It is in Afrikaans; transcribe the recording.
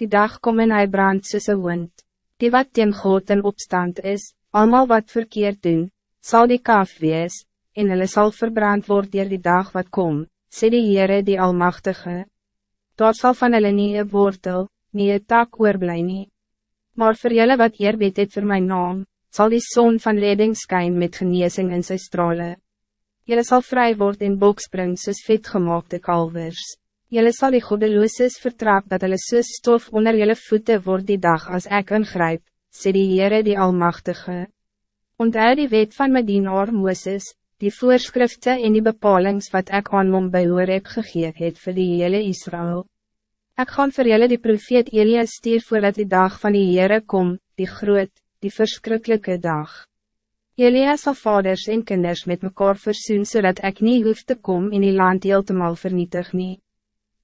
Die dag kom en hy brand soos een wind. Die wat teen God in opstand is, allemaal wat verkeerd doen, zal die kaaf wees, en hulle sal verbrand worden dier die dag wat kom, sê die Heere die Almachtige. Daar sal van hulle nie een wortel, nie een tak oorblij nie. Maar voor julle wat eerbied het vir my naam, zal die zon van redding skyn met genezing in sy strale. Julle sal vrij worden in bokspring soos vetgemaakte kalvers. Julle sal die goedelooses vertrap dat hulle soos stof onder julle voeten wordt die dag als ek ingryp, sê die Heere die Almachtige. Onthou die wet van my dienaar Mooses, die voorschriften en die bepalings wat ik aan hom by Horeb gegeet het vir die hele Israël. Ik gaan vir julle die profeet Elia stuur voordat die dag van die Heere kom, die groot, die verschrikkelijke dag. Elia sal vaders en kinders met mekaar versoen zodat ik niet hoef te komen in die land heeltemal vernietig nie.